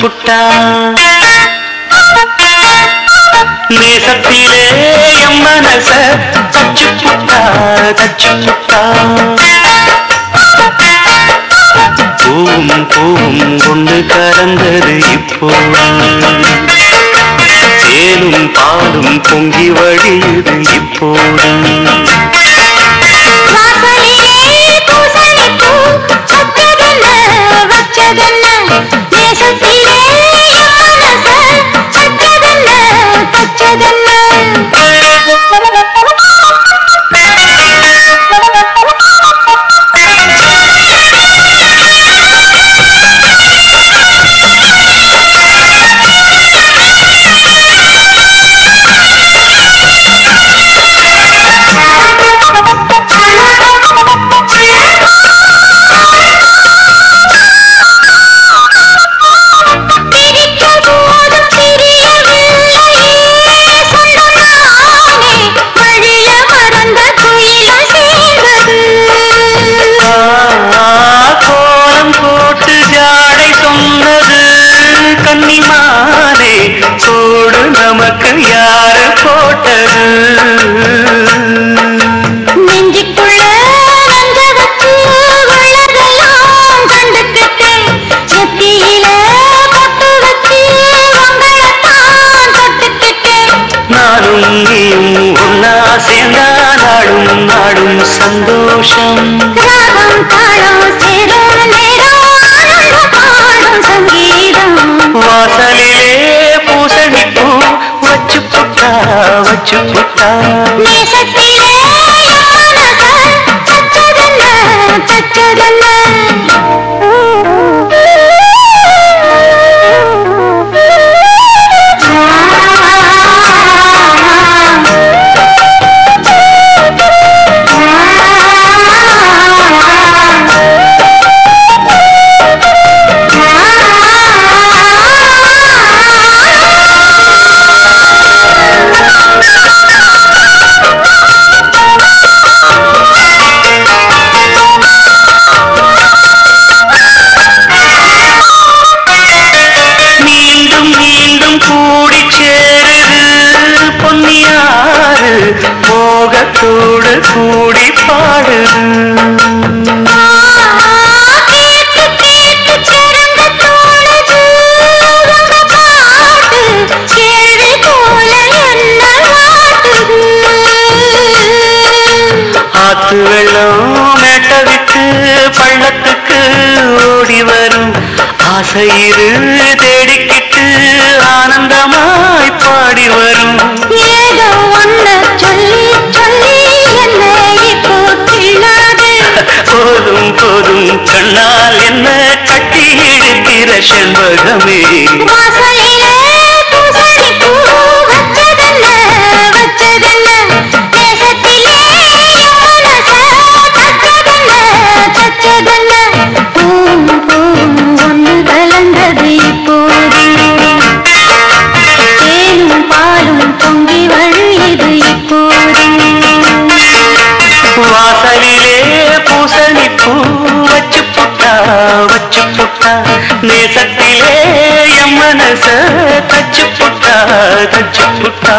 புட்டா. நேசத்திலே எம் மனச தச்சு புட்டா தச்சு புட்டா. பூவும் பூவும் கொண்டு கலந்தது இப்போ. தேனும் பாலும் பொங்கி வழியுது இப்போது நானும் நீயும் ஒன்னா சேர்ந்தா நாடும் நாடும் சந்தோஷம். ராகம் தாளம் சேரும் நேரம் வச்சு புட்டா கூடி சேருது. பொன்னியாறு போகத்தோடு கூடி பாடுது. ஆத்து வெள்ளம் பள்ளத்துக்கு ஓடி வரும். ஆசையிரு தேடிக்கிட்டு ஆனந்தமாய் பாடி வரும். ஏதோ ஒன்ன சொல்லி சொல்லி என்ன கிள்ளாது போதும் போதும் கண்ணால் என்ன கட்டி இழுக்கிற செண்பகமே நேசத்திலே எம் மனச தச்சு புட்டா தச்சு புட்டா